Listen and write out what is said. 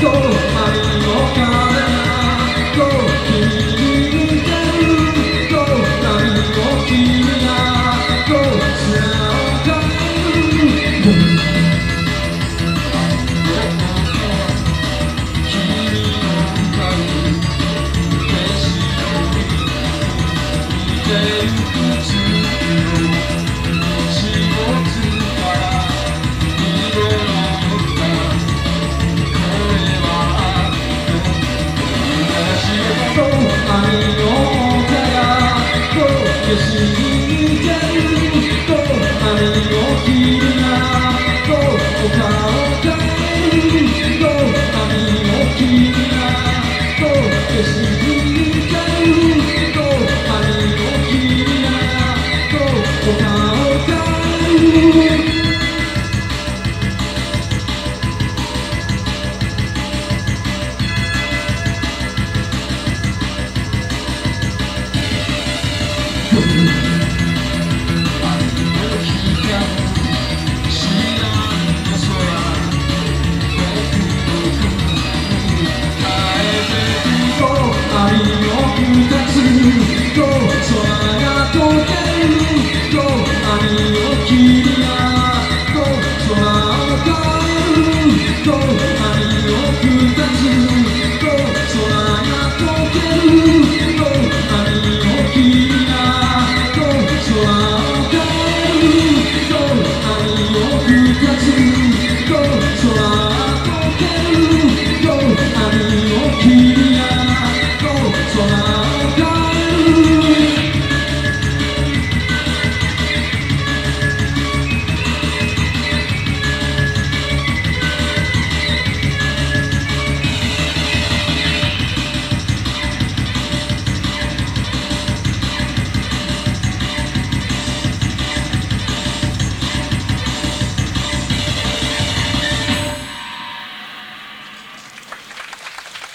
二ると空が溶けると雨を切り合と空を変えると愛を下す空を変えると愛を深く